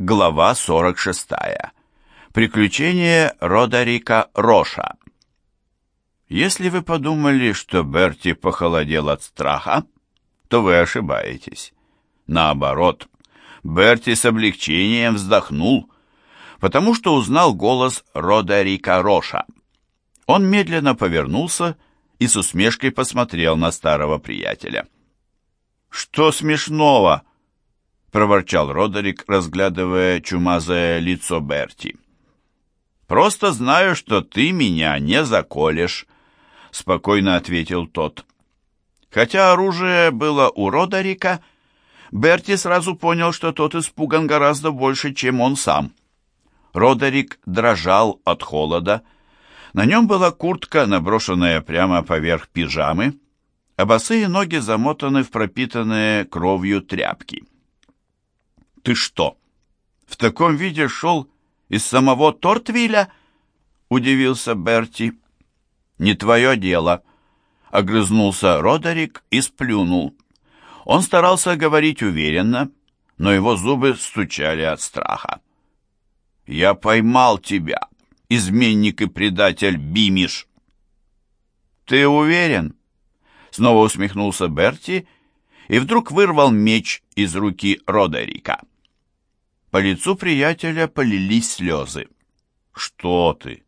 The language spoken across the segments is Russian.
Глава 46. Приключения Родерика Роша. Если вы подумали, что Берти похолодел от страха, то вы ошибаетесь. Наоборот, Берти с облегчением вздохнул, потому что узнал голос Родерика Роша. Он медленно повернулся и с усмешкой посмотрел на старого приятеля. «Что смешного?» Проворчал Родерик, разглядывая чумазое лицо Берти. «Просто знаю, что ты меня не заколешь», — спокойно ответил тот. Хотя оружие было у Родерика, Берти сразу понял, что тот испуган гораздо больше, чем он сам. Родерик дрожал от холода. На нем была куртка, наброшенная прямо поверх пижамы, а босые ноги замотаны в пропитанные кровью тряпки ты что, в таком виде шел из самого Тортвиля?» — удивился Берти. «Не твое дело», — огрызнулся Родерик и сплюнул. Он старался говорить уверенно, но его зубы стучали от страха. «Я поймал тебя, изменник и предатель Бимиш!» «Ты уверен?» Снова усмехнулся Берти и вдруг вырвал меч из руки Родерика. По лицу приятеля полились слезы. «Что ты?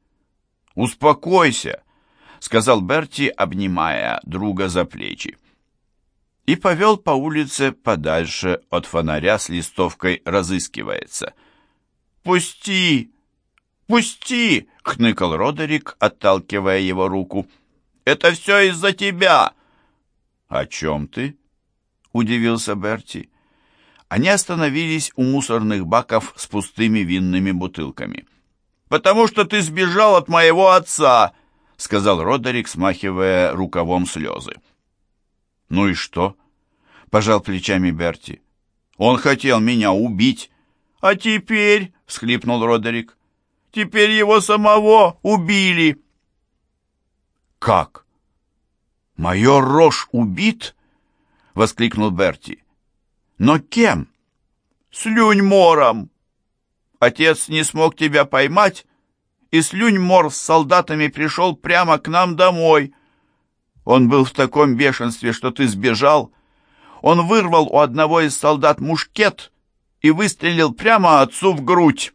Успокойся!» — сказал Берти, обнимая друга за плечи. И повел по улице подальше от фонаря с листовкой «Разыскивается». «Пусти! Пусти!» — хныкал Родерик, отталкивая его руку. «Это все из-за тебя!» «О чем ты?» — удивился Берти. Они остановились у мусорных баков с пустыми винными бутылками. «Потому что ты сбежал от моего отца!» — сказал Родерик, смахивая рукавом слезы. «Ну и что?» — пожал плечами Берти. «Он хотел меня убить». «А теперь...» — всхлипнул Родерик. «Теперь его самого убили». «Как? Майор Рош убит?» — воскликнул Берти. Но кем? Слюнь-мором. Отец не смог тебя поймать, и Слюнь-мор с солдатами пришел прямо к нам домой. Он был в таком бешенстве, что ты сбежал. Он вырвал у одного из солдат мушкет и выстрелил прямо отцу в грудь.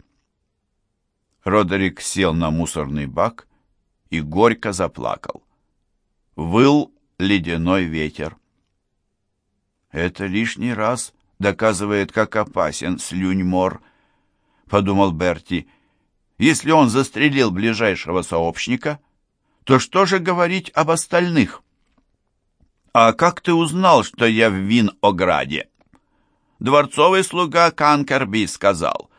Родерик сел на мусорный бак и горько заплакал. Выл ледяной ветер. Это лишний раз доказывает, как опасен слюнь-мор, подумал Берти. Если он застрелил ближайшего сообщника, то что же говорить об остальных? А как ты узнал, что я в Вин-Ограде? Дворцовый слуга Канкерби сказал.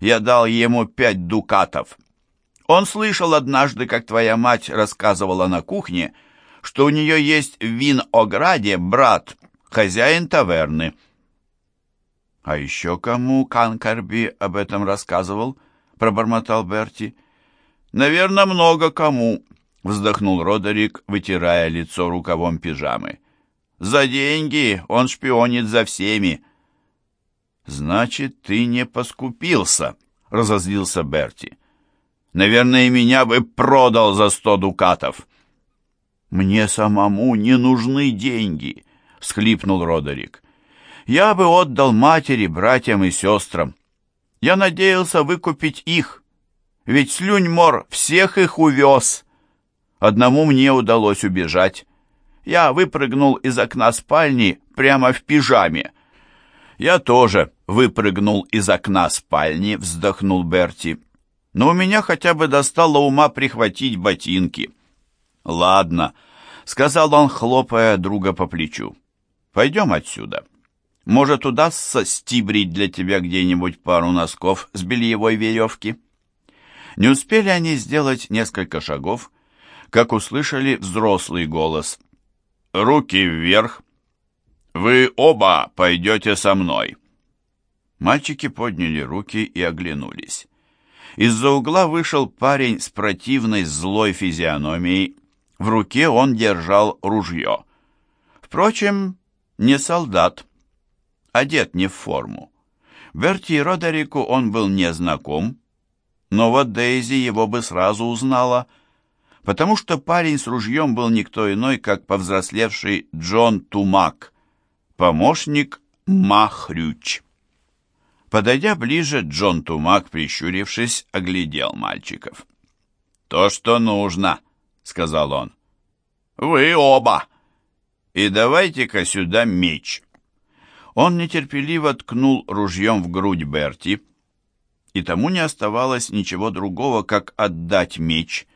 Я дал ему пять дукатов. Он слышал однажды, как твоя мать рассказывала на кухне, что у нее есть в Вин-Ограде брат, хозяин таверны. А еще кому Канкарби об этом рассказывал? пробормотал Берти. Наверное, много кому, вздохнул Родерик, вытирая лицо рукавом пижамы. За деньги он шпионит за всеми. Значит, ты не поскупился, разозлился Берти. Наверное, меня бы продал за сто дукатов. Мне самому не нужны деньги, всхлипнул Родерик. «Я бы отдал матери, братьям и сестрам. Я надеялся выкупить их, ведь Слюньмор всех их увез. Одному мне удалось убежать. Я выпрыгнул из окна спальни прямо в пижаме». «Я тоже выпрыгнул из окна спальни», — вздохнул Берти. «Но у меня хотя бы достало ума прихватить ботинки». «Ладно», — сказал он, хлопая друга по плечу. Пойдем отсюда. Может, удастся стибрить для тебя где-нибудь пару носков с бельевой веревки?» Не успели они сделать несколько шагов, как услышали взрослый голос. «Руки вверх! Вы оба пойдете со мной!» Мальчики подняли руки и оглянулись. Из-за угла вышел парень с противной злой физиономией. В руке он держал ружье. Впрочем, не солдат, одет не в форму. Берти Родерику он был не знаком, но вот Дейзи его бы сразу узнала, потому что парень с ружьем был никто иной, как повзрослевший Джон Тумак, помощник Махрюч. Подойдя ближе, Джон Тумак, прищурившись, оглядел мальчиков. «То, что нужно», — сказал он. «Вы оба! И давайте-ка сюда меч». Он нетерпеливо ткнул ружьем в грудь Берти, и тому не оставалось ничего другого, как отдать меч.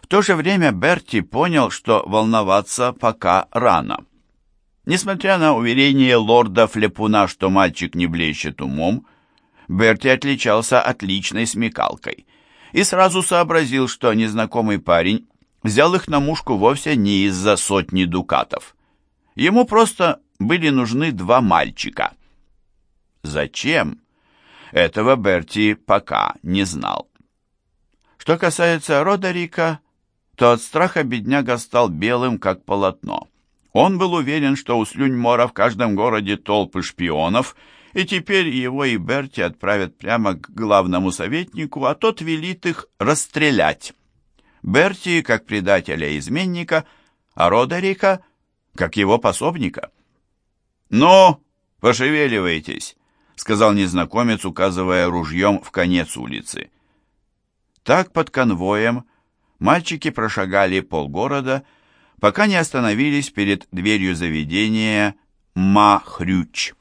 В то же время Берти понял, что волноваться пока рано. Несмотря на уверение лорда Флепуна, что мальчик не блещет умом, Берти отличался отличной смекалкой и сразу сообразил, что незнакомый парень взял их на мушку вовсе не из-за сотни дукатов. Ему просто были нужны два мальчика. Зачем? Этого Берти пока не знал. Что касается Родерика, то от страха бедняга стал белым, как полотно. Он был уверен, что у Слюньмора в каждом городе толпы шпионов, и теперь его и Берти отправят прямо к главному советнику, а тот велит их расстрелять. Берти как предателя-изменника, а Родерика как его пособника. «Ну, пошевеливайтесь», — сказал незнакомец, указывая ружьем в конец улицы. Так под конвоем мальчики прошагали полгорода, пока не остановились перед дверью заведения «Ма-Хрюч».